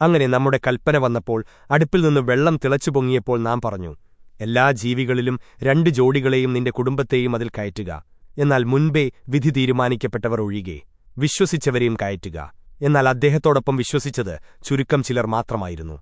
അങ്ങനെ നമ്മുടെ കൽപ്പന വന്നപ്പോൾ അടുപ്പിൽ നിന്ന് വെള്ളം തിളച്ചു പൊങ്ങിയപ്പോൾ നാം പറഞ്ഞു എല്ലാ ജീവികളിലും രണ്ട് ജോഡികളെയും നിന്റെ കുടുംബത്തെയും അതിൽ കയറ്റുക. എന്നാൽ മുൻപേ വിധി തീരുമാനിക്കപ്പെട്ടവർ ഒഴികെ വിശ്വസിച്ചവരെയും കയറ്റുക. എന്നാൽ അദ്ദേഹത്തോടൊപ്പം വിശ്വസിച്ചത് ചുരുക്കം ചിലർ മാത്രമായിരുന്നു.